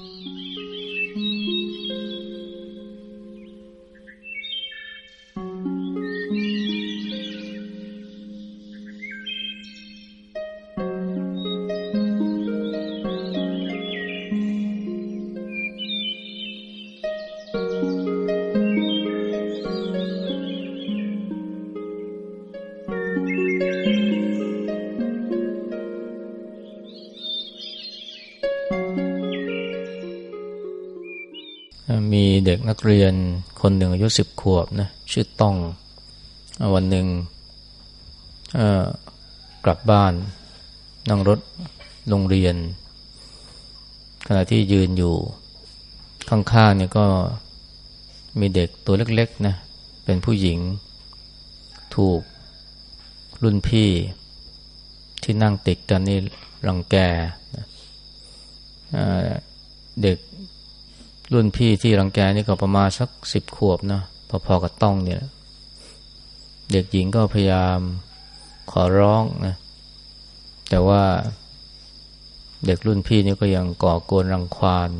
มีเด็กนักเรียนคนหนึ่งอายุสิบขวบนะชื่อต้องวันหนึ่งกลับบ้าน นั่งรถโรงเรียน ขณะที่ยืนอยู่ข้างๆเนี่ยก็มีเด็กตัวเล็กๆนะเป็นผู้หญิง ถูกรุ่นพี่ที่นั่งติดกันนี่รังแกเด็ก รุ่นพี่ที่รังแกนี่ก็ประมาณสักสิบขวบนะพอๆกับต้องเนี่ย เด็กหญิงก็พยายามขอร้องนะ แต่ว่าเด็กรุ่นพี่นี่ก็ยังก่อกวนรังควาน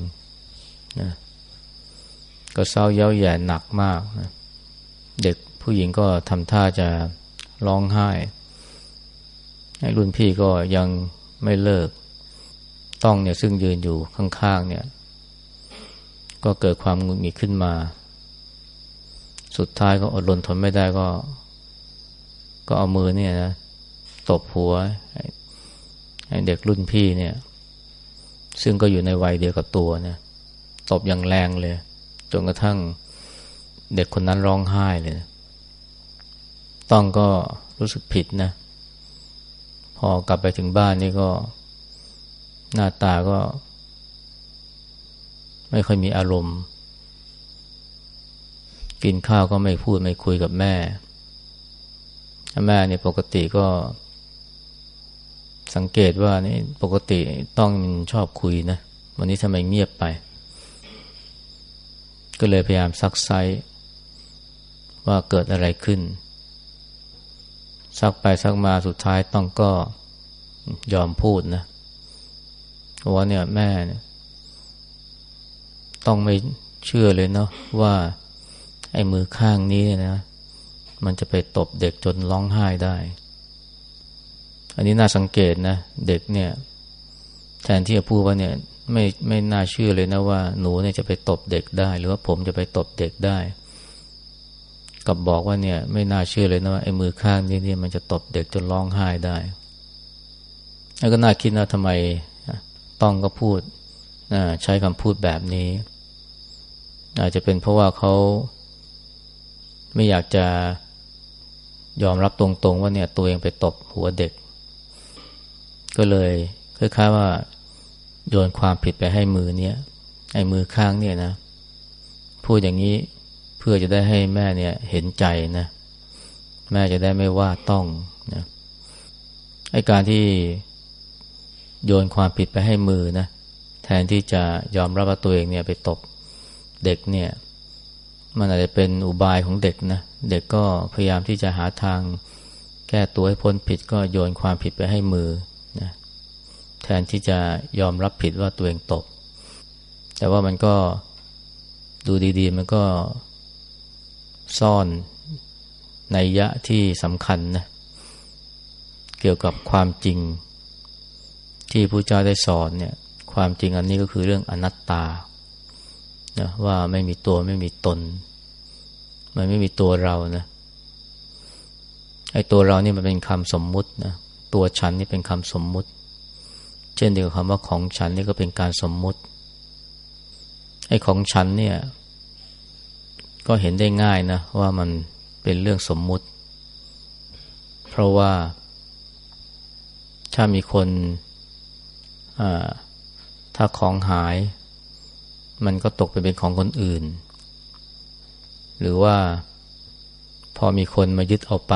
นะก็เศร้าเย้าแย่หนักมากนะเด็กผู้หญิงก็ทำท่าจะร้องไห้ไอ้รุ่นพี่ก็ยังไม่เลิก ต้องเนี่ยซึ่งยืนอยู่ข้างๆเนี่ย ก็เกิดความงุนงิดขึ้นมา สุดท้ายก็อดรนทนไม่ได้ก็ ก็เอามือเนี่ยนะตบหัวให้เด็กรุ่นพี่เนี่ย ซึ่งก็อยู่ในวัยเดียวกับตัวเนี่ยตบอย่างแรงเลย จนกระทั่งเด็กคนนั้นร้องไห้เลย ต้องก็รู้สึกผิดนะ พอกลับไปถึงบ้านนี่ก็ หน้าตาก็ ไม่ค่อยมีอารมณ์ กินข้าวก็ไม่พูดไม่คุยกับแม่ แม่เนี่ยปกติก็ สังเกตว่านี่ปกติต้องมันชอบคุยนะ วันนี้ทำไมเงียบไป ก็เลยพยายามซักไซว่าเกิดอะไรขึ้น ซักไปซักมาสุดท้ายต้องก็ยอมพูดนะว่าเนี่ยแม่เนี่ย ต้องไม่เชื่อเลยเนาะว่าไอ้มือข้างนี้นะมันจะไปตบเด็กจนร้องไห้ได้ อันนี้น่าสังเกตนะ เด็กเนี่ย แทนที่จะพูดว่าเนี่ยไม่ไม่น่าเชื่อเลยนะว่า หนูเนี่ยจะไปตบเด็กได้ หรือว่าผมจะไปตบเด็กได้ กับบอกว่าเนี่ย ไม่น่าเชื่อเลยนะว่าไอ้มือข้างนี้เนี่ยมันจะตบเด็กจนร้องไห้ได้แล้วก็น่าคิดนะทำไมต้องก็พูด ใช้คำพูดแบบนี้ อาจจะเป็นเพราะว่าเขาไม่อยากจะยอมรับตรงๆ ว่าเนี่ยตัวเองไปตบหัวเด็ก ก็เลยคล้ายๆว่า โยนความผิดไปให้มือเนี่ยไอ้มือข้างเนี่ยนะ พูดอย่างนี้เพื่อจะได้ให้แม่เนี่ยเห็นใจนะ แม่จะได้ไม่ว่าต้องนะไอ้การที่โยนความผิดไปให้มือนะ ทนที่จะยอมรับว่าตัวเองเนี่ยไปตบเด็กเนี่ย มันอาจจะเป็นอุบายของเด็กนะ เด็กก็พยายามที่จะหาทางแก้ตัวให้พ้นผิดก็โยนความผิดไปให้มือนะแทนที่จะยอมรับผิดว่าตัวเองตบ แต่ว่ามันก็ดูดีๆ มันก็ซ่อนในยะที่สำคัญนะเกี่ยวกับความจริงที่พระเจ้าได้สอนเนี่ย ความจริงอันนี้ก็คือเรื่องอนัตตานะว่าไม่มีตัวไม่มีตน มันไม่มีตัวเรานะไอ้ตัวเรานี่มันเป็นคำสมมุตินะตัวฉันนี่เป็นคำสมมุติ เช่นเดียวกับคำว่าของฉันนี่ก็เป็นการสมมุติไอ้ของฉันเนี่ย ก็เห็นได้ง่ายนะว่ามันเป็นเรื่องสมมุติ เพราะว่าถ้ามีคนอ่า ถ้าของหาย มันก็ตกไปเป็นของคนอื่น หรือว่าพอมีคนมายึดเอาไป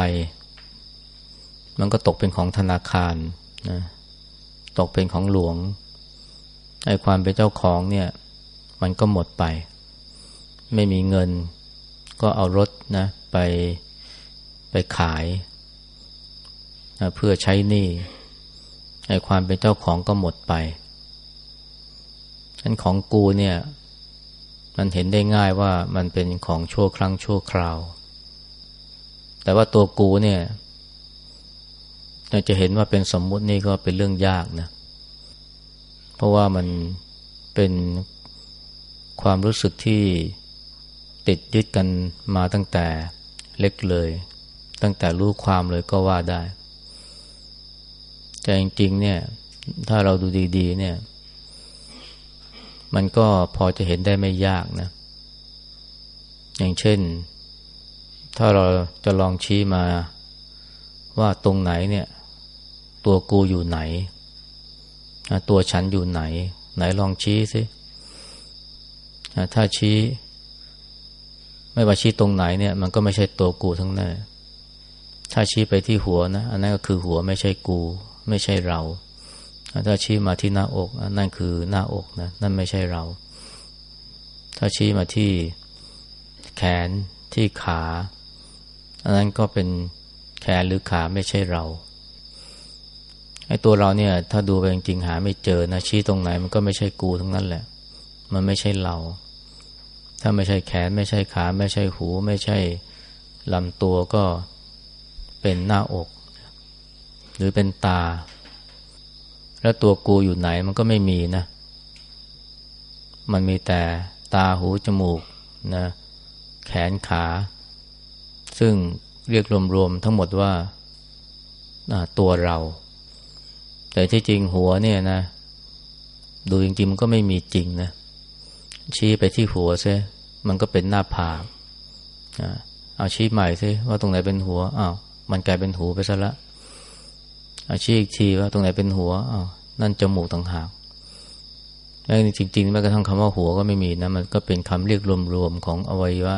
มันก็ตกเป็นของธนาคารนะตกเป็นของหลวงไอ้ความเป็นเจ้าของเนี่ย มันก็หมดไป ไม่มีเงิน ก็เอารถนะไปไปขายนะเพื่อใช้หนี้ไอ้ความเป็นเจ้าของก็หมดไป ฉันของกูเนี่ย มันเห็นได้ง่ายว่ามันเป็นของชั่วครั้งชั่วคราว แต่ว่าตัวกูเนี่ยจะเห็นว่าเป็นสมมุตินี่ก็เป็นเรื่องยากนะ เพราะว่ามันเป็นความรู้สึกที่ติดยึดกันมาตั้งแต่เล็กเลย ตั้งแต่รู้ความเลยก็ว่าได้แต่จริงๆเนี่ย ถ้าเราดูดี ๆ เนี่ย มันก็พอจะเห็นได้ไม่ยากนะ อย่างเช่น ถ้าเราจะลองชี้มาว่าตรงไหนเนี่ย ตัวกูอยู่ไหน ตัวฉันอยู่ไหน ไหนลองชี้สิถ้าชี้ ไม่ว่าชี้ตรงไหนเนี่ย มันก็ไม่ใช่ตัวกูทั้งนั้นถ้าชี้ไปที่หัวนะ อันนั้นก็คือหัวไม่ใช่กู ไม่ใช่เรา ถ้าชี้มาที่หน้าอก นั่นคือหน้าอกนะนั่นไม่ใช่เรา ถ้าชี้มาที่แขนที่ขาอันนั้นก็เป็นแขนหรือขาไม่ใช่เราไอ้ตัวเราเนี่ย ถ้าดูไปจริงๆหาไม่เจอนะชี้ตรงไหนมันก็ไม่ใช่กูทั้งนั้นแหละ มันไม่ใช่เรา ถ้าไม่ใช่แขน ไม่ใช่ขา ไม่ใช่หู ไม่ใช่ลำตัวก็เป็นหน้าอก หรือเป็นตา แล้วตัวกูอยู่ไหนมันก็ไม่มีนะ มันมีแต่ตาหูจมูกนะแขนขา ซึ่งเรียกรวมๆทั้งหมดว่าตัวเรา แต่ที่จริงหัวเนี่ยนะ ดูจริงๆมันก็ไม่มีจริงนะ ชี้ไปที่หัวซะมันก็เป็นหน้าผากเอาชี้ใหม่ซิว่าตรงไหนเป็นหัวอ้าวมันกลายเป็นหูไปซะละ ชี้อีกทีว่าตรงไหนเป็นหัวอ้าวนั่นจมูกต่างหากแม้จริงๆแม้กระทั่งคำว่าหัวก็ไม่มีนะมันก็เป็นคำเรียกรวมๆของอวัยวะ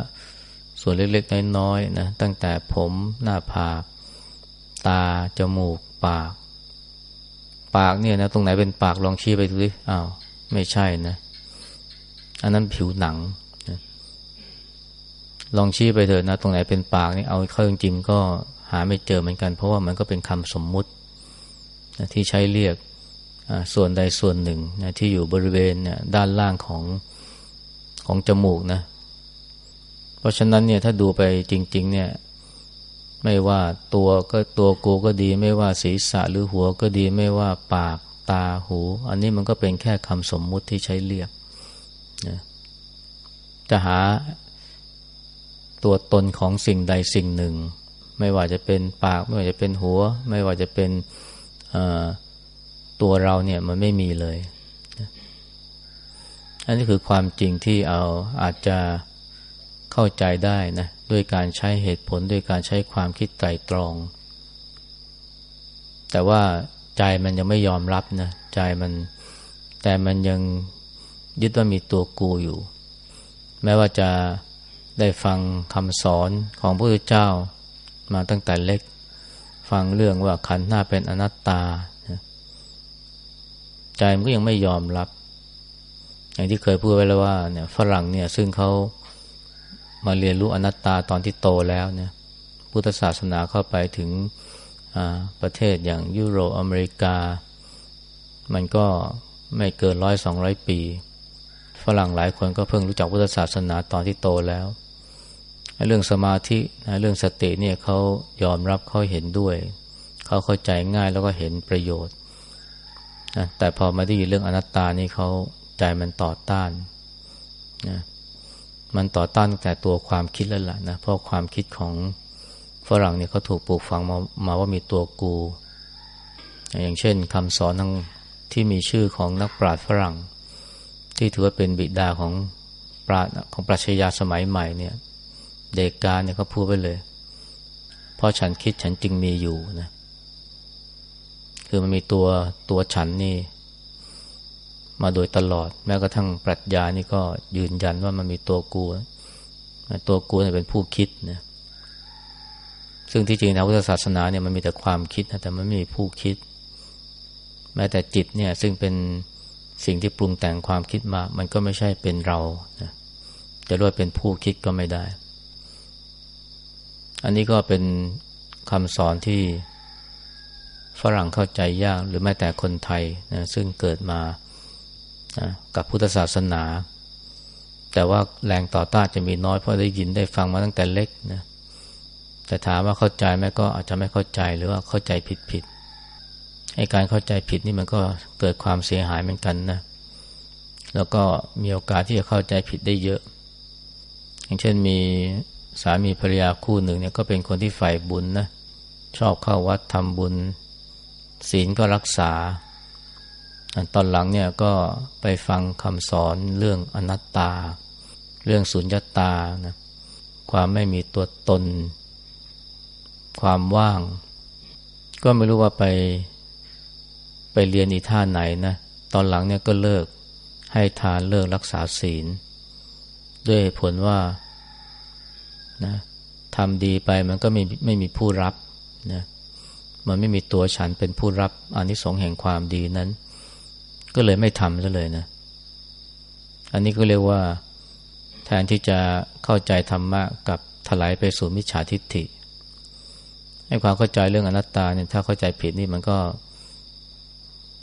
ส่วนเล็กๆน้อยๆนะตั้งแต่ผมหน้าผากตาจมูก ปาก ปากเนี่ยนะตรงไหนเป็นปากลองชี้ไปดูสิอ้าวไม่ใช่นะ อันนั้นผิวหนังนะลองชี้ไปเถอะนะ ตรงไหนเป็นปากนี่เอาเข้าจริงๆก็หาไม่เจอเหมือนกัน เพราะว่ามันก็เป็นคำสมมุติ ที่ใช้เรียกส่วนใดส่วนหนึ่งนะที่อยู่บริเวณด้านล่างของของจมูกนะ เพราะฉะนั้นเนี่ยถ้าดูไปจริง ๆ เนี่ย ไม่ว่าตัวก็ตัวกูก็ดี ไม่ว่าศีรษะหรือหัวก็ดี ไม่ว่าปากตาหู อันนี้มันก็เป็นแค่คำสมมุติที่ใช้เรียกนะจะหาตัวตนของสิ่งใดสิ่งหนึ่ง ไม่ว่าจะเป็นปาก ไม่ว่าจะเป็นหัว ไม่ว่าจะเป็น ตัวเราเนี่ยมันไม่มีเลย อันนี้คือความจริงที่เอาอาจจะเข้าใจได้นะด้วยการใช้เหตุผลด้วยการใช้ความคิดไตรตรอง แต่ว่าใจมันยังไม่ยอมรับนะใจมันแต่มันยังยึดว่ามีตัวกูอยู่ แม้ว่าจะได้ฟังคำสอนของพระพุทธเจ้ามาตั้งแต่เล็ก ฟังเรื่องว่าขันธ์หน้าเป็นอนัตตา ใจมันก็ยังไม่ยอมรับ อย่างที่เคยพูดไว้แล้วว่าเนี่ยฝรั่งเนี่ยซึ่งเขามาเรียนรู้อนัตตาตอนที่โตแล้วเนี่ย พุทธศาสนาเข้าไปถึงประเทศอย่างยุโรปอเมริกา มันก็ไม่เกินร้อยสองร้อยปี ฝรั่งหลายคนก็เพิ่งรู้จักพุทธศาสนาตอนที่โตแล้ว เรื่องสมาธิเรื่องสติเนี่ยเขายอมรับเขาเห็นด้วย เขาเข้าใจง่ายแล้วก็เห็นประโยชน์นะแต่พอมาได้ยินเรื่องอนัตตานี่เขาใจมันต่อต้านนะมันต่อต้านแต่ตัวความคิดแล้วล่ะนะเพราะความคิดของฝรั่งเนี่ยเขาถูกปลูกฝังมามาว่ามีตัวกู อย่างเช่นคำสอนทั้งที่มีชื่อของนักปราชญ์ฝรั่ง ที่ถือว่าเป็นบิดาของปราชญ์ของปรัชญาสมัยใหม่เนี่ย เด็กกาเนี่ยเขาพูดไปเลย เพราะฉันคิดฉันจึงมีอยู่นะ คือมันมีตัวตัวฉันนี่ มาโดยตลอด แม้กระทั่งปรัชญานี่ก็ยืนยันว่ามันมีตัวกูตัวกูเนี่ยเป็นผู้คิดนะซึ่งที่จริงนะพุทธศาสนาเนี่ยมันมีแต่ความคิดนะแต่มันไม่มีผู้คิด แม้แต่จิตเนี่ยซึ่งเป็นสิ่งที่ปรุงแต่งความคิดมา มันก็ไม่ใช่เป็นเรานะจะเรียกเป็นผู้คิดก็ไม่ได้ อันนี้ก็เป็นคำสอนที่ฝรั่งเข้าใจยากหรือแม้แต่คนไทยนะซึ่งเกิดมานะกับพุทธศาสนา แต่ว่าแรงต่อต้านจะมีน้อยเพราะได้ยินได้ฟังมาตั้งแต่เล็กนะแต่ถามว่าเข้าใจไหมก็อาจจะไม่เข้าใจหรือว่าเข้าใจผิดผิดไอ้การเข้าใจผิดนี่มันก็เกิดความเสียหายเหมือนกันนะแล้วก็มีโอกาสที่จะเข้าใจผิดได้เยอะ อย่างเช่นมี สามีภรรยาคู่หนึ่งเนี่ยก็เป็นคนที่ใฝ่บุญนะชอบเข้าวัดทำบุญ ศีลก็รักษา ตอนหลังเนี่ยก็ไปฟังคำสอนเรื่องอนัตตา เรื่องสุญญตานะความไม่มีตัวตน ความว่าง ก็ไม่รู้ว่าไปไปเรียนอีท่าไหนนะตอนหลังเนี่ยก็เลิกให้ทานเลิกรักษาศีล ด้วยผลว่า นะทำดีไปมันก็ไม่ไม่มีผู้รับนะมันไม่มีตัวฉันเป็นผู้รับอนิสงส์แห่งความดีนั้น ก็เลยไม่ทำซะเลยนะ อันนี้ก็เรียกว่า แทนที่จะเข้าใจธรรมะกับถลายไปสู่มิจฉาทิฏฐิให้ความเข้าใจเรื่องอนัตตาเนี่ยถ้าเข้าใจผิดนี่มันก็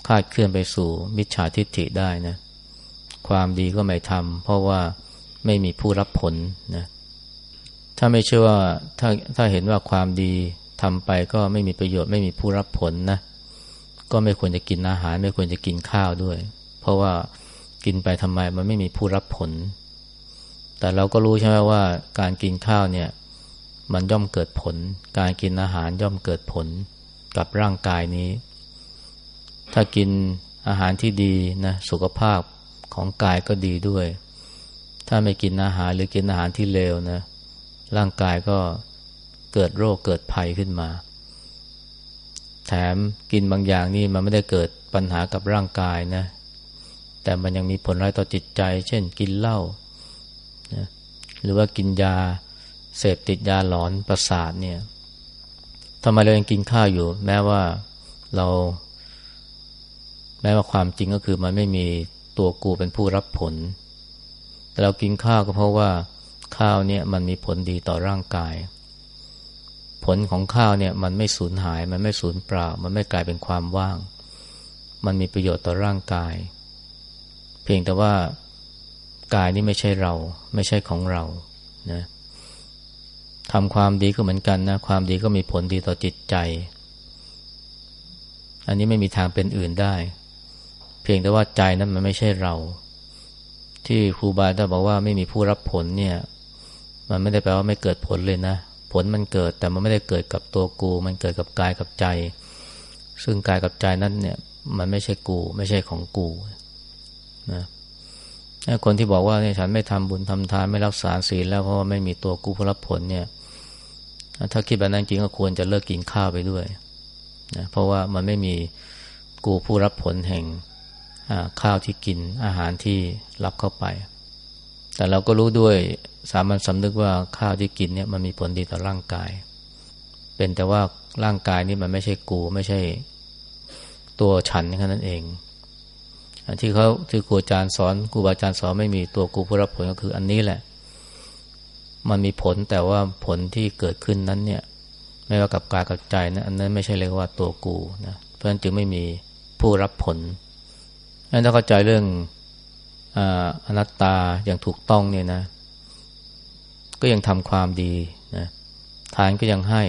คาดเคลื่อนไปสู่มิจฉาทิฏฐิได้นะ ความดีก็ไม่ทำเพราะว่าไม่มีผู้รับผลนะ ถ้าไม่เชื่อว่าถ้าถ้าเห็นว่าความดีทำไปก็ไม่มีประโยชน์ไม่มีผู้รับผลนะ ก็ไม่ควรจะกินอาหาร ไม่ควรจะกินข้าวด้วย เพราะว่ากินไปทำไมมันไม่มีผู้รับผล แต่เราก็รู้ใช่ไหมว่าการกินข้าวเนี่ย มันย่อมเกิดผล การกินอาหารย่อมเกิดผลกับร่างกายนี้ ถ้ากินอาหารที่ดีนะสุขภาพของกายก็ดีด้วย ถ้าไม่กินอาหารหรือกินอาหารที่เลวนะ ร่างกายก็เกิดโรคเกิดภัยขึ้นมา แถมกินบางอย่างนี่มันไม่ได้เกิดปัญหากับร่างกายนะ แต่มันยังมีผลร้ายต่อจิตใจ เช่นกินเหล้านะหรือว่ากินยาเสพติดยาหลอนประสาทเนี่ยทำไมเรายังกินข้าวอยู่ แม้ว่าเราแม้ว่าความจริงก็คือมันไม่มีตัวกูเป็นผู้รับผล แต่เรากินข้าวก็เพราะว่า ข้าวเนี่ยมันมีผลดีต่อร่างกาย ผลของข้าวเนี่ยมันไม่สูญหาย มันไม่สูญเปล่า มันไม่กลายเป็นความว่าง มันมีประโยชน์ต่อร่างกาย เพียงแต่ว่ากายนี้ไม่ใช่เรา ไม่ใช่ของเรานะทำความดีก็เหมือนกันนะ ความดีก็มีผลดีต่อจิตใจ อันนี้ไม่มีทางเป็นอื่นได้ เพียงแต่ว่าใจนั้นมันไม่ใช่เรา ที่ครูบาอาจารย์บอกว่าไม่มีผู้รับผลเนี่ย มันไม่ได้แปลว่าไม่เกิดผลเลยนะ ผลมันเกิดแต่มันไม่ได้เกิดกับตัวกู มันเกิดกับกายกับใจ ซึ่งกายกับใจนั้นเนี่ย มันไม่ใช่กู ไม่ใช่ของกูนะคนที่บอกว่าเนี่ยฉันไม่ทำบุญทำทานไม่รักษาศีลแล้วเพราะว่าไม่มีตัวกูผู้รับผลเนี่ยถ้าคิดแบบนั้นจริงก็ควรจะเลิกกินข้าวไปด้วยนะเพราะว่ามันไม่มีกูผู้รับผลแห่งข้าวที่กินอาหารที่รับเข้าไป แต่เราก็รู้ด้วยสามัญสำนึกว่าข้าวที่กินเนี่ยมันมีผลดีต่อร่างกาย เป็นแต่ว่าร่างกายนี่มันไม่ใช่กูไม่ใช่ตัวฉันแค่นั้นเองที่เขาที่ครูอาจารย์สอนครูบาอาจารย์สอนไม่มีตัวกูผู้รับผลก็คืออันนี้แหละ มันมีผลแต่ว่าผลที่เกิดขึ้นนั้นเนี่ย ไม่ว่ากับกายกับใจนะอันนั้นไม่ใช่เรียกว่าตัวกูนะเพราะฉะนั้นจึงไม่มีผู้รับผลงั้นถ้าเข้าใจเรื่อง อนัตตาอย่างถูกต้องเนี่ยนะ ก็ยังทำความดีนะทานก็ยังให้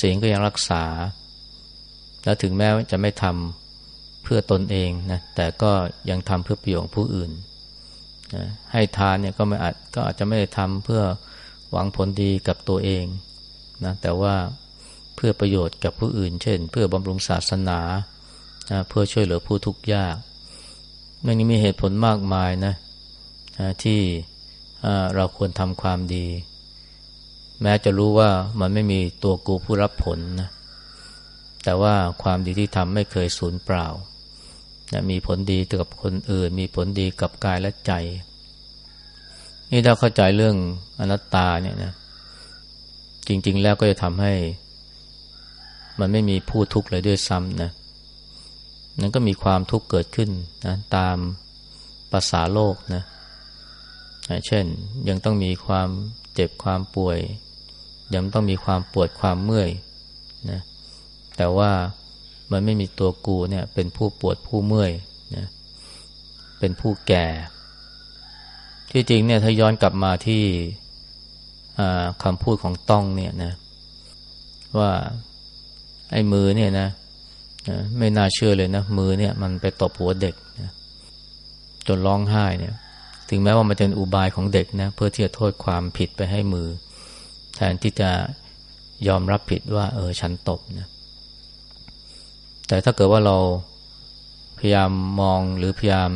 ศีลก็ยังรักษา แล้วถึงแม้จะไม่ทำเพื่อตนเองนะแต่ก็ยังทำเพื่อประโยชน์ผู้อื่นนะให้ทานเนี่ยก็ไม่อาจก็อาจจะไม่ได้ทำเพื่อหวังผลดีกับตัวเองนะแต่ว่าเพื่อประโยชน์กับผู้อื่น เช่น เพื่อบำรุงศาสนานะเพื่อช่วยเหลือผู้ทุกข์ยาก มันมีเหตุผลมากมายนะที่เราควรทำความดี แม้จะรู้ว่ามันไม่มีตัวกูผู้รับผลนะแต่ว่าความดีที่ทำไม่เคยสูญเปล่านะมีผลดีกับคนอื่น มีผลดีกับกายและใจ นี่ถ้าเข้าใจเรื่องอนัตตาเนี่ยนะจริง ๆ แล้วก็จะทำให้ มันไม่มีผู้ทุกข์เลยด้วยซ้ำนะ นั้นก็มีความทุกข์เกิดขึ้นนะตามภาษาโลกนะเช่นยังต้องมีความเจ็บความป่วย ยังต้องมีความปวดความเมื่อยนะแต่ว่ามันไม่มีตัวกูเนี่ยเป็นผู้ปวดผู้เมื่อยนะเป็นผู้แก่ ที่จริงเนี่ยถ้าย้อนกลับมาที่คำพูดของต้องเนี่ยนะว่าไอ้มือเนี่ยนะ ไม่น่าเชื่อเลยนะมือเนี่ยมันไปตบหัวเด็กนะจนร้องไห้เนี่ย ถึงแม้ว่ามันเป็นอุบายของเด็กนะเพื่อที่จะโทษความผิดไปให้มือ แทนที่จะยอมรับผิดว่า เออฉันตบนะแต่ถ้าเกิดว่าเราพยายามมองหรือพยายาม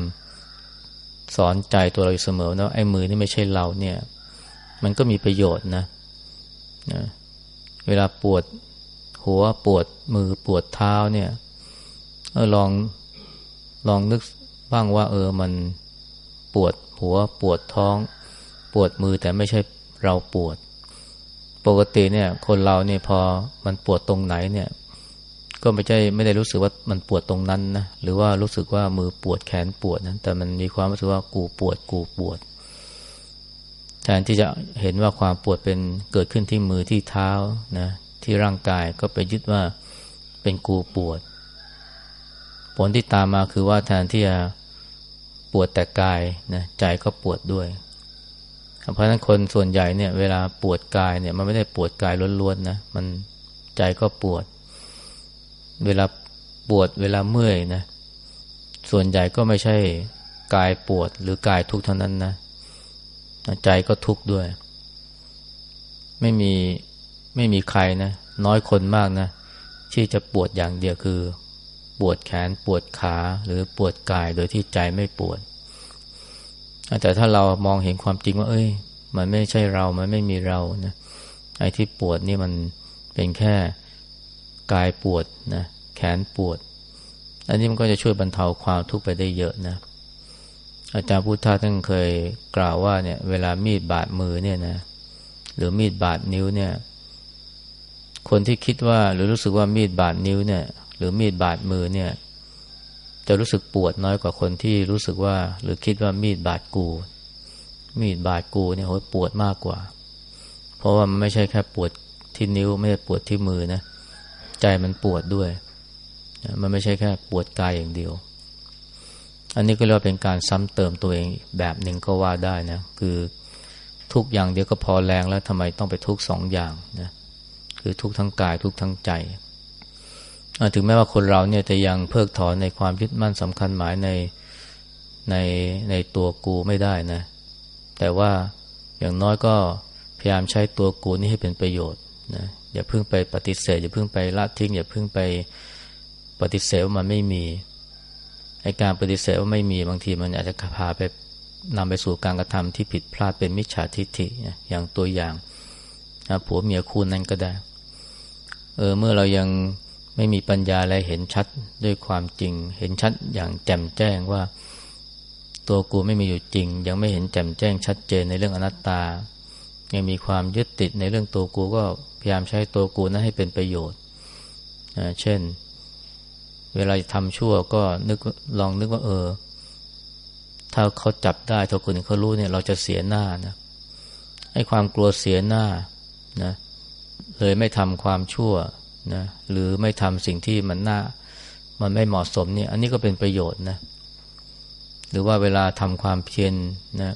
สอนใจตัวเราอยู่เสมอนะไอ้มือนี่ไม่ใช่เราเนี่ย มันก็มีประโยชน์นะนะ เวลาปวด หัวปวดมือปวดเท้าเนี่ยลองลองนึกบ้างว่า เออมันปวดหัวปวดท้อง ปวดมือแต่ไม่ใช่เราปวด ปกติเนี่ย คนเราเนี่ยพอมันปวดตรงไหนเนี่ย ก็ไม่ใช่ไม่ได้รู้สึกว่ามันปวดตรงนั้นนะหรือว่ารู้สึกว่ามือปวดแขนปวดนะแต่มันมีความรู้สึกว่ากูปวดกูปวดแทนที่จะเห็นว่าความปวดเป็นเกิดขึ้นที่มือที่เท้านะ ที่ร่างกายก็ไปยึดว่าเป็นกูปวด ผลที่ตามมาคือว่าแทนที่จะปวดแต่กายนะใจก็ปวดด้วย เพราะฉะนั้นคนส่วนใหญ่เนี่ยเวลาปวดกายเนี่ยมันไม่ได้ปวดกายล้วนๆนะมันใจก็ปวด เวลาปวดเวลาเมื่อยนะส่วนใหญ่ก็ไม่ใช่กายปวดหรือกายทุกข์เท่านั้นนะใจก็ทุกข์ด้วย ไม่มี ไม่มีใครนะน้อยคนมากนะที่จะปวดอย่างเดียวคือ ปวดแขนปวดขาหรือปวดกายโดยที่ใจไม่ปวด แต่ถ้าเรามองเห็นความจริงว่า เอ้ย มันไม่ใช่เรา มันไม่มีเรานะไอ้ที่ปวดนี่มันเป็นแค่กายปวดนะแขนปวด อันนี้มันก็จะช่วยบรรเทาความทุกข์ไปได้เยอะนะ อาจารย์พุทธาท่านเคยกล่าวว่าเนี่ย เวลามีดบาดมือเนี่ยนะหรือมีดบาดนิ้วเนี่ย คนที่คิดว่าหรือรู้สึกว่ามีดบาดนิ้วเนี่ย หรือมีดบาดมือเนี่ย จะรู้สึกปวดน้อยกว่าคนที่รู้สึกว่า หรือคิดว่ามีดบาดกู มีดบาดกูเนี่ยโหปวดมากกว่า เพราะว่ามันไม่ใช่แค่ปวดที่นิ้วไม่ใช่ปวดที่มือนะ ใจมันปวดด้วย มันไม่ใช่แค่ปวดกายอย่างเดียว อันนี้ก็เรียกว่าเป็นการซ้ำเติมตัวเองแบบหนึ่งก็ว่าได้นะ คือทุกอย่างเดียวก็พอแรงแล้วทำไมต้องไปทุกสองอย่างนะ คือทุกทั้งกายทุกทั้งใจถึงแม้ว่าคนเราเนี่ยจะยังเพิกถอนในความยึดมั่นสำคัญหมายในในในตัวกูไม่ได้นะ แต่ว่าอย่างน้อยก็พยายามใช้ตัวกูนี่ให้เป็นประโยชน์นะอย่าเพิ่งไปปฏิเสธ อย่าเพิ่งไปละทิ้ง อย่าเพิ่งไปปฏิเสธว่ามันไม่มีไอการปฏิเสธว่าไม่มีบางทีมันอาจจะพาไปนำไปสู่การกระทำที่ผิดพลาดเป็นมิจฉาทิฏฐิอย่างตัวอย่างผัวเมียคู่นั้นก็ได้ เออเมื่อเรายังไม่มีปัญญาอะไรเห็นชัดด้วยความจริง เห็นชัดอย่างแจ่มแจ้งว่า ตัวกูไม่มีอยู่จริง ยังไม่เห็นแจ่มแจ้งชัดเจนในเรื่องอนัตตา ยังมีความยึดติดในเรื่องตัวกูก็พยายามใช้ตัวกูนั้นให้เป็นประโยชน์เช่น เวลาทำชั่วก็นึกลองนึกว่า เออ ถ้าเขาจับได้ถ้าคนอื่นเขารู้เนี่ย เราจะเสียหน้านะให้ความกลัวเสียหน้านะเเลยไม่ทำความชั่วนะหรือไม่ทำสิ่งที่มันน่า มันไม่เหมาะสมเนี่ย อันนี้ก็เป็นประโยชน์นะหรือว่าเวลาทำความเพียรนนะ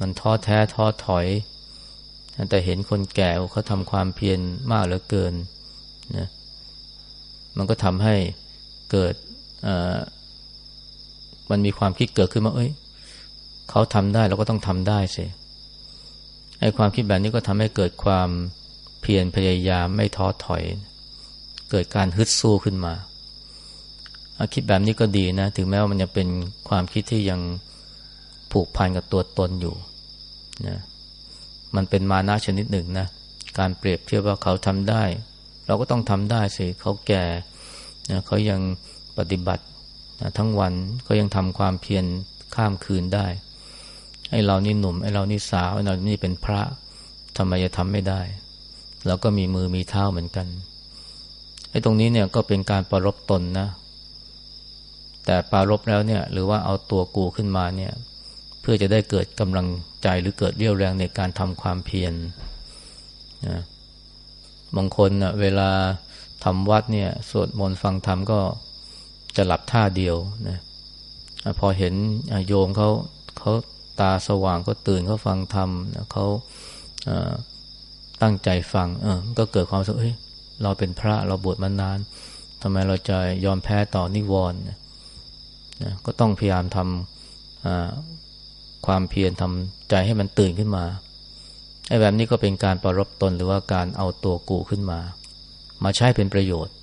มันท้อแท้ท้อถอย แต่เห็นคนแก่เขาทำความเพียรมากเหลือเกินนะมันก็ทำให้เกิดมันมีความคิดเกิดขึ้นมาเอ้ยเขาทำได้เราก็ต้องทำได้สิไอ้ความคิดแบบนี้ก็ทำให้เกิดความ เพียรพยายามไม่ท้อถอย เกิดการฮึดสู้ขึ้นมาคิดแบบนี้ก็ดีนะ ถึงแม้ว่ามันจะเป็นความคิดที่ยังผูกพันกับตัวตนอยู่นะมันเป็นมานะชนิดหนึ่งนะ การเปรียบเทียบว่าเขาทำได้ เราก็ต้องทำได้สิเขาแก่นะเขายังปฏิบัตินะทั้งวันเขายังทำความเพียรข้ามคืนได้ไอ้เรานี่หนุ่มไอ้เรานี่สาวไอ้เรานี่เป็นพระทำไมจะทำไม่ได้ เราก็มีมือมีเท้าเหมือนกันไอ้ตรงนี้เนี่ยก็เป็นการประรบตนนะ แต่ปารบแล้วเนี่ย หรือว่าเอาตัวกูขึ้นมาเนี่ย เพื่อจะได้เกิดกำลังใจหรือเกิดเรี่ยวแรงในการทำความเพียรนะบางคนนะเวลาทำวัดเนี่ย สวดมนต์ฟังธรรมก็จะหลับท่าเดียวนะพอเห็นโยมเขาเขาตาสว่างก็ตื่นเขาฟังธรรมเขา ตั้งใจฟัง เออก็เกิดความสุขเฮ้ยเราเป็นพระเราบวชมานานทำไมเราจะยอมแพ้ต่อนิวรณ์นะก็ต้องพยายามทำความเพียรทำใจให้มันตื่นขึ้นมาไอ้แบบนี้ก็เป็นการประรบตนหรือว่าการเอาตัวกูขึ้นมา มาใช้เป็นประโยชน์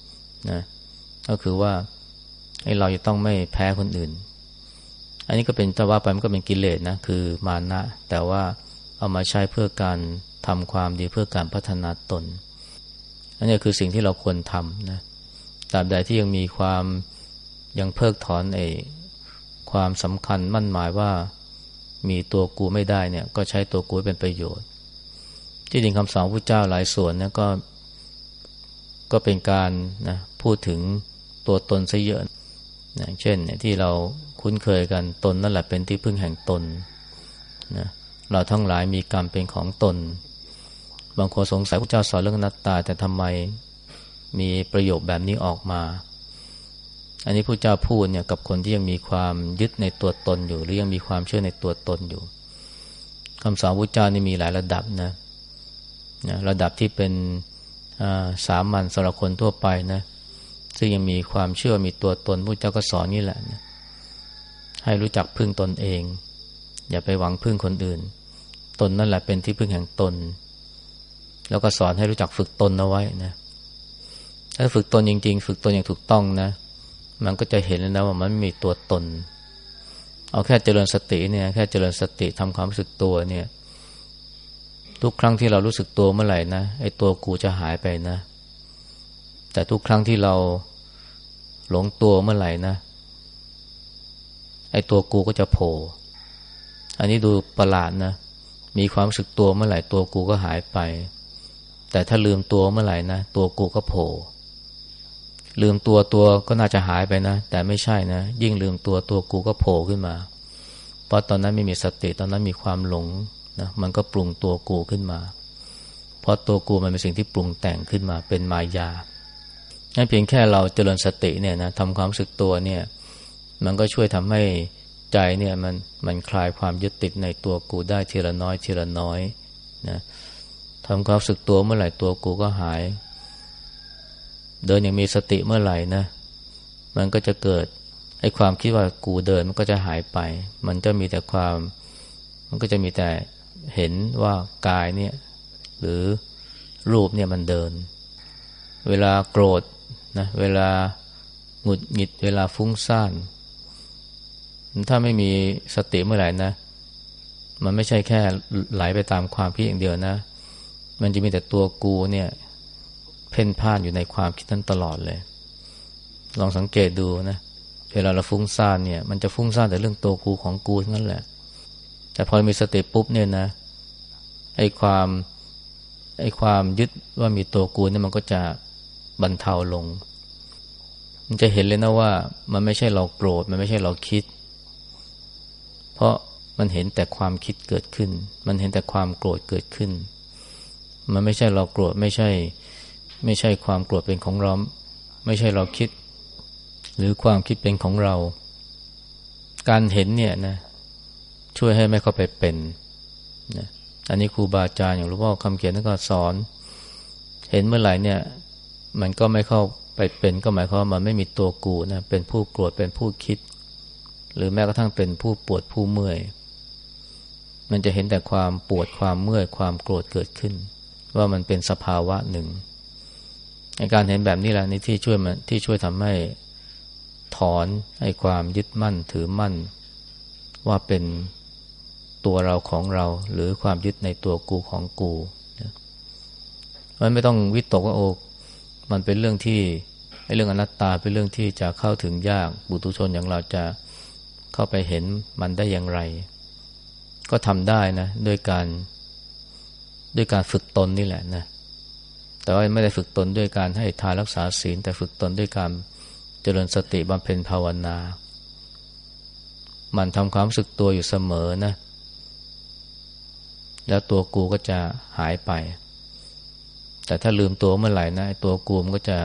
นะก็คือว่าไอ้เราจะต้องไม่แพ้คนอื่น อันนี้ก็เป็นจะว่าไปมันก็เป็นกิเลสนะคือมานะ แต่ว่าเอามาใช้เพื่อการ ทำความดีเพื่อการพัฒนาตน อันนี้คือสิ่งที่เราควรทำนะตราบใดที่ยังมีความยังเพิกถอนไอ้ความสำคัญมั่นหมายว่ามีตัวกูไม่ได้เนี่ย ก็ใช้ตัวกูเป็นประโยชน์ ที่จริงคำสอนพระเจ้าหลายส่วนนะก็ ก็เป็นการนะพูดถึงตัวตนซะเยอะนะเช่นที่เราคุ้นเคยกันตนนั่นแหละเป็นที่พึ่งแห่งตนนะเราทั้งหลายมีกรรมเป็นของตน บางคนสงสัยพระเจ้าสอนเรื่องนัตตา แต่ทำไมมีประโยคแบบนี้ออกมา อันนี้พระเจ้าพูดเนี่ยกับคนที่ยังมีความยึดในตัวตนอยู่ หรือยังมีความเชื่อในตัวตนอยู่คำสอนพระเจ้านี่มีหลายระดับนะนะระดับที่เป็นสามัญสำหรับคนทั่วไปนะซึ่งยังมีความเชื่อมีตัวตนพระเจ้าก็สอนนี่แหละนะให้รู้จักพึ่งตนเอง อย่าไปหวังพึ่งคนอื่น ตนนั่นแหละเป็นที่พึ่งแห่งตน แล้วก็สอนให้รู้จักฝึกตนเอาไว้นะถ้าฝึกตนจริง ๆ ฝึกตนอย่างถูกต้องนะ มันก็จะเห็นแล้วนะว่ามันมีตัวตน เอาแค่เจริญสติเนี่ย แค่เจริญสติทำความรู้สึกตัวเนี่ย ทุกครั้งที่เรารู้สึกตัวเมื่อไหร่นะไอ้ตัวกูจะหายไปนะ แต่ทุกครั้งที่เราหลงตัวเมื่อไหร่นะไอ้ตัวกูก็จะโผล่อันนี้ดูประหลาดนะ มีความรู้สึกตัวเมื่อไหร่ตัวกูก็หายไป แต่ถ้าลืมตัวเมื่อไหร่นะตัวกูก็โผล่ลืมตัวตัวก็น่าจะหายไปนะ แต่ไม่ใช่นะ ยิ่งลืมตัวตัวกูก็โผล่ขึ้นมา เพราะตอนนั้นไม่มีสติตอนนั้นมีความหลงนะมันก็ปรุงตัวกูขึ้นมา เพราะตัวกูมันเป็นสิ่งที่ปรุงแต่งขึ้นมาเป็นมายานั่นเพียงแค่เราเจริญสติเนี่ยนะทำความรู้สึกตัวเนี่ยมันก็ช่วยทำให้ใจเนี่ยมันมันคลายความยึดติดในตัวกูได้ทีละน้อยทีละน้อยนะ ทำความสึกตัวเมื่อไหร่ตัวกูก็หาย เดินอย่างมีสติเมื่อไหร่นะ มันก็จะเกิดไอ้ความคิดว่ากูเดินมันก็จะหายไป มันจะมีแต่ความ มันก็จะมีแต่เห็นว่ากายเนี่ยหรือรูปเนี่ยมันเดิน เวลาโกรธนะเวลาหงุดหงิด เวลาฟุ้งซ่าน ถ้าไม่มีสติเมื่อไหร่นะ มันไม่ใช่แค่ไหลไปตามความคิดอย่างเดียวนะ มันจะมีแต่ตัวกูเนี่ย เพ่นพ่านอยู่ในความคิดนั้นตลอดเลย ลองสังเกตดูนะเวลาเราฟุ้งซ่านเนี่ย มันจะฟุ้งซ่านแต่เรื่องตัวกูของกูทั้งนั้นแหละ แต่พอมีสติปุ๊บเนี่ยนะไอ้ความไอ้ความยึดว่ามีตัวกูเนี่ยมันก็จะบรรเทาลง มันจะเห็นเลยนะว่า มันไม่ใช่เราโกรธ มันไม่ใช่เราคิด เพราะมันเห็นแต่ความคิดเกิดขึ้น มันเห็นแต่ความโกรธเกิดขึ้น มันไม่ใช่เราโกรธไม่ใช่ ไม่ใช่ความโกรธเป็นของเรา ไม่ใช่เราคิด หรือความคิดเป็นของเรา การเห็นเนี่ยนะ ช่วยให้ไม่เข้าไปเป็นนะอันนี้ครูบาอาจารย์อย่างหลวงพ่อคำเขียนท่านก็สอน เห็นเมื่อไหร่เนี่ย มันก็ไม่เข้าไปเป็นก็หมายความว่ามันไม่มีตัวกูนะเป็นผู้โกรธเป็นผู้คิด หรือแม้กระทั่งเป็นผู้ปวดผู้เมื่อย มันจะเห็นแต่ความปวดความเมื่อยความโกรธเกิดขึ้น ว่ามันเป็นสภาวะหนึ่งในการเห็นแบบนี้แหละนี่ที่ช่วยมันที่ช่วยทำให้ถอนให้ความยึดมั่นถือมั่น ว่าเป็นตัวเราของเรา หรือความยึดในตัวกูของกูมันไม่ต้องวิตกว่าโอ้มันเป็นเรื่องที่เรื่องอนัตตาเป็นเรื่องที่จะเข้าถึงยากบุตุชนอย่างเราจะเข้าไปเห็นมันได้อย่างไร ก็ทำได้นะ ด้วยการ ด้วยการฝึกตนนี่แหละนะแต่ว่าไม่ได้ฝึกตนด้วยการให้ทานรักษาศีล แต่ฝึกตนด้วยการเจริญสติบำเพ็ญภาวนามันทำความรู้สึกตัวอยู่เสมอนะ แล้วตัวกูก็จะหายไป แต่ถ้าลืมตัวเมื่อไหร่นะตัวกูมันก็จะ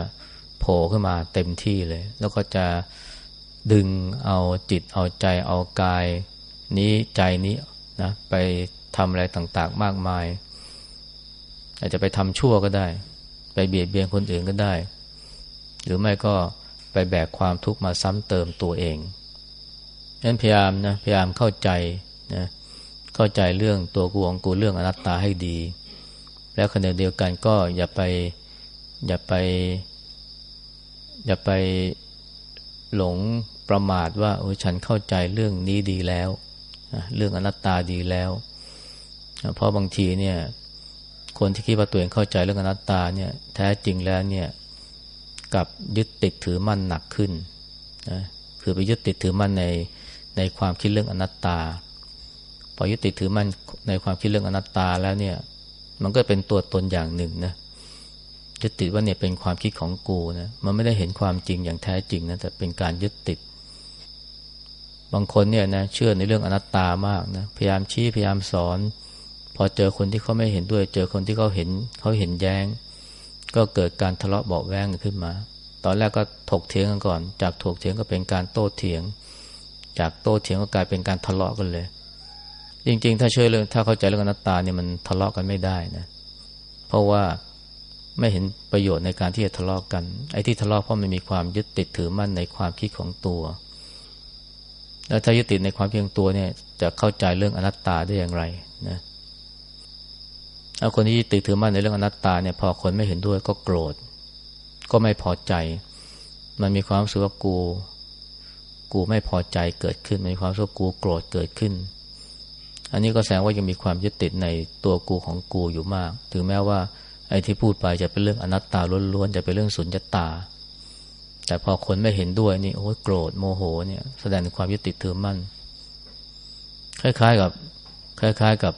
โผล่ขึ้นมาเต็มที่เลย แล้วก็จะดึงเอาจิตเอาใจเอากาย นี้ใจนี้นะไปทำอะไรต่างๆ มากมาย อาจจะไปทำชั่วก็ได้ ไปเบียดเบียนคนอื่นก็ได้ หรือไม่ก็ไปแบกความทุกข์มาซ้ำเติมตัวเองฉะนั้นพยายามนะพยายามเข้าใจนะเข้าใจเรื่องตัวกูของกูเรื่องอนัตตาให้ดี แล้วขณะเดียวกันก็อย่าไปอย่าไป อย่าไปหลงประมาทว่าโอ้ฉันเข้าใจเรื่องนี้ดีแล้ว เรื่องอนัตตาดีแล้ว เพราะบางทีเนี่ย คนที่คิดว่าตัวเองเข้าใจเรื่องอนัตตาเนี่ยแท้จริงแล้วเนี่ยกับยึดติดถือมั่นหนักขึ้นนะคือไปยึดติดถือมั่นในในความคิดเรื่องอนัตตา พอยึดติดถือมั่นในความคิดเรื่องอนัตตาแล้วเนี่ย มันก็เป็นตัวตนอย่างหนึ่งนะยึดติดว่าเนี่ยเป็นความคิดของกูนะมันไม่ได้เห็นความจริงอย่างแท้จริงนะแต่เป็นการยึดติด บางคนเนี่ยนะเชื่อในเรื่องอนัตตามากนะพยายามชี้พยายามสอน พอเจอคนที่เขาไม่เห็นด้วย เจอคนที่เขาเห็นเขาเห็นแย้ง ก็เกิดการทะเลาะเบาแวงขึ้นมา ตอนแรกก็ถกเถียงกันก่อน จากถกเถียงก็เป็นการโต้เถียง จากโต้เถียงก็กลายเป็นการทะเลาะกันเลย จริงๆ ถ้าเชื่อเรื่องถ้าเข้าใจเรื่องอนัตตาเนี่ยมันทะเลาะกันไม่ได้นะ เพราะว่าไม่เห็นประโยชน์ในการที่จะทะเลาะกกัน ไอ้ที่ทะเลาะเพราะมันมีความยึดติดถือมั่นในความคิดของตัว แล้วถ้ายึดติดในความคิดของตัวเนี่ยจะเข้าใจเรื่องอนัตตาได้อย่างไรนะเอาคนที่ติดถือมั่นในเรื่องอนัตตาเนี่ยพอคนไม่เห็นด้วยก็โกรธ ก็ไม่พอใจ มันมีความรู้สึกว่ากู กูไม่พอใจเกิดขึ้นมีความรู้สึกกูโกรธเกิดขึ้น อันนี้ก็แสดงว่ายังมีความยึดติดในตัวกูของกูอยู่มาก ถึงแม้ว่าไอ้ที่พูดไปจะเป็นเรื่องอนัตตาล้วนๆจะเป็นเรื่องสุญญตา แต่พอคนไม่เห็นด้วยนี่โอ้โกรธโมโหเนี่ยแสดงถึงความยึดติดถือมั่นคล้ายๆกับ คล้าย ๆ กับ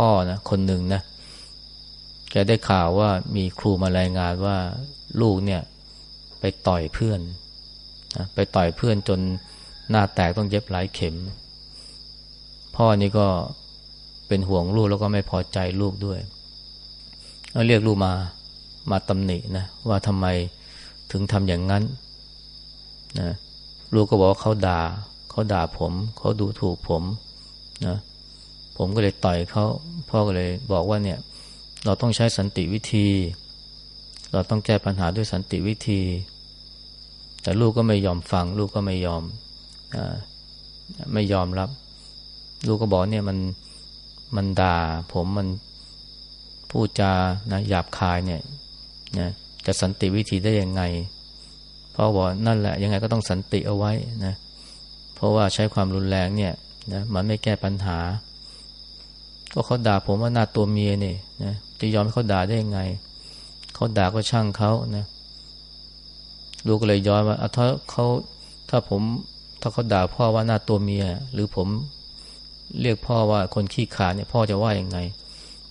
พ่อนะคนหนึ่งนะแกได้ข่าวว่ามีครูมารายงานว่าลูกเนี่ยไปต่อยเพื่อนนะไปต่อยเพื่อนจนหน้าแตกต้องเย็บหลายเข็ม พ่อนี่ก็เป็นห่วงลูกแล้วก็ไม่พอใจลูกด้วยก็เรียกลูกมามาตำหนินะว่าทำไมถึงทำอย่างนั้นนะลูกก็บอกว่าเขาด่าเขาด่าผม เขาดูถูกผมนะ ผมก็เลยต่อยเขาพ่อก็เลยบอกว่าเนี่ย เราต้องใช้สันติวิธี เราต้องแก้ปัญหาด้วยสันติวิธี แต่ลูกก็ไม่ยอมฟัง ลูกก็ไม่ยอมอไม่ยอมรับ ลูกก็บอกเนี่ยมันมันด่า ผมมันพูดจานะหยาบคายเนี่ยนะจะสันติวิธีได้ยังไงพราะว่านั่นแหละ ยังไงก็ต้องสันติเอาไว้นะเพราะว่าใช้ความรุนแรงเนี่ยนะมันไม่แก้ปัญหา ก็เขาด่าผมว่าหน้าตัวเมียนี่นะจะยอมให้เขาด่าได้ยังไง เขาด่าก็ช่างเขานะลูกก็เลยย้อนว่าถ้าเขาถ้าผมถ้าเขาด่าพ่อว่าหน้าตัวเมีย หรือผมเรียกพ่อว่าคนขี้ขาเนี่ย พ่อจะว่ายังไง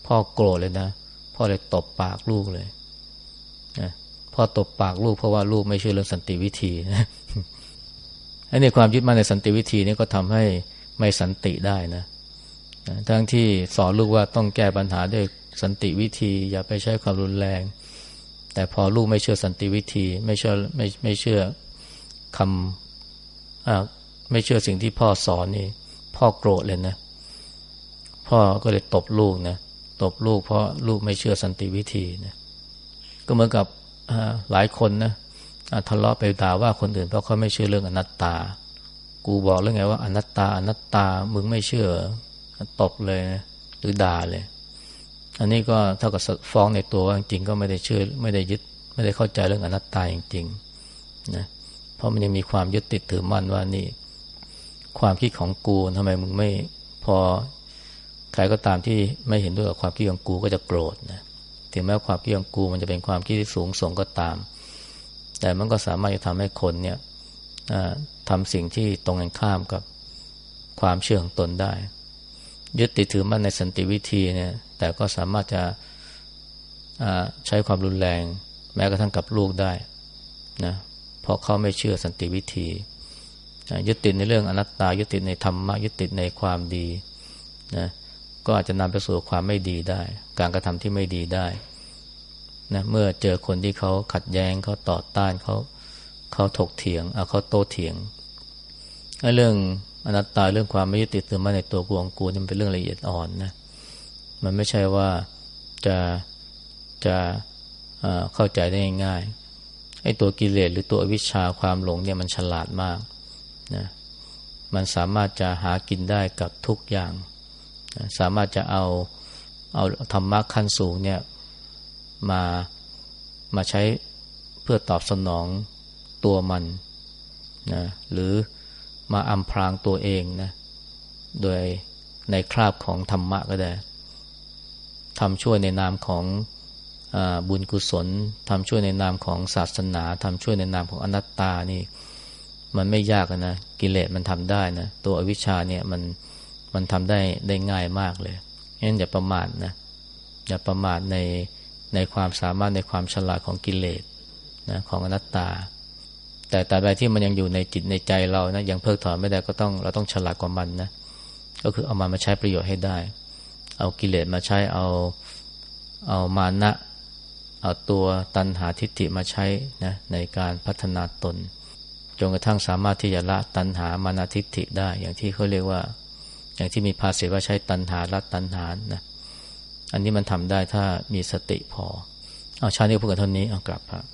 พ่อโกรธเลยนะพ่อเลยตบปากลูกเลยนะพ่อตบปากลูกเพราะว่าลูกไม่เชื่อเรื่องสันติวิธีนะอันนี้ความยึดมั่นในสันติวิธีนี่ก็ทำให้ไม่สันติได้นะ ทั้งที่สอนลูกว่าต้องแก้ปัญหาด้วยสันติวิธี อย่าไปใช้ความรุนแรง แต่พอลูกไม่เชื่อสันติวิธี ไม่เชื่อไม่ไม่เชื่อคำไม่เชื่อสิ่งที่พ่อสอนนี่ พ่อโกรธเลยนะ พ่อก็เลยตบลูกนะตบลูกเพราะลูกไม่เชื่อสันติวิธีนะก็เหมือนกับหลายคนนะทะเลาะไปด่าว่าคนอื่นเพราะเขาไม่เชื่อเรื่องอนัตตา กูบอกแล้วไงว่าอนัตตาอนัตตามึงไม่เชื่อ ตบเลยนะหรือด่าเลย อันนี้ก็เท่ากับฟ้องในตัวว่าจริงก็ไม่ได้เชื่อไม่ได้ยึด ไม่ได้เข้าใจเรื่องอนัตตาจริงๆนะเพราะมันยังมีความยึดติดถือมั่นว่านี่ ความคิดของกูทำไมมึงไม่พอใครก็ตามที่ไม่เห็นด้วยกับความคิดของกูก็จะโกรธนะถึงแม้ความคิดของกูมันจะเป็นความคิดที่สูงส่งก็ตาม แต่มันก็สามารถจะทำให้คนเนี่ยทำสิ่งที่ตรงกันข้ามกับความเชื่อของตนได้ ยึดติดถือมั่นในสันติวิธีเนี่ยแต่ก็สามารถจะใช้ความรุนแรง แม้กระทั่งกับลูกได้นะเพราะเขาไม่เชื่อสันติวิธี ยึดติดในเรื่องอนัตตา ยึดติดในธรรมะยึดติดในความดีนะก็อาจจะนำไปสู่ความไม่ดีได้ การกระทำที่ไม่ดีได้นะเมื่อเจอคนที่เขาขัดแย้งเขาต่อต้านเขาเขาถกเถียงเอาเขาโต้เถียงเรื่อง อนัตตาเรื่องความไม่ยึดติดถือมั่นในตัวกูของกูนี่มันเป็นเรื่องละเอียดอ่อนนะมันไม่ใช่ว่าจะจะเข้าใจได้ง่ายๆไอ้ตัวกิเลสหรือตัววิชาความหลงเนี่ยมันฉลาดมากนะมันสามารถจะหากินได้กับทุกอย่างนะสามารถจะเอาเอาธรรมะขั้นสูงเนี่ยมามาใช้เพื่อตอบสนองตัวมันนะหรือ มาอำพรางตัวเองนะโดยในคราบของธรรมะก็ได้ทำช่วยในนามของอบุญกุศลทำช่วยในนามของศาสนาทำช่วยในนามของอนัตตานี่ มันไม่ยากนะกิเลสมันทำได้นะตัวอวิชชาเนี่ยมันมันทำได้ได้ง่ายมากเลยงั้นอย่าประมาทนะอย่าประมาทในในความสามารถในความฉลาดของกิเลสนะของอนัตตา แต่แต่ใดที่มันยังอยู่ในจิตในใจเรานะยังเพิกถอนไม่ได้ก็ต้องเราต้องฉลาดกว่ามันนะก็คือเอามามาใช้ประโยชน์ให้ได้ เอากิเลสมาใช้เอาเอามานะเอาตัวตันหาทิฏฐิมาใช้นะในการพัฒนาตนจนกระทั่งสามารถที่จะละตันหามานาทิฏฐิได้ อย่างที่เขาเรียกว่า อย่างที่มีภาษิว่าใช้ตันหาละตันหานะอันนี้มันทำได้ถ้ามีสติพอเอาชาตินี้พูดกันเท่านี้เอากลับครับ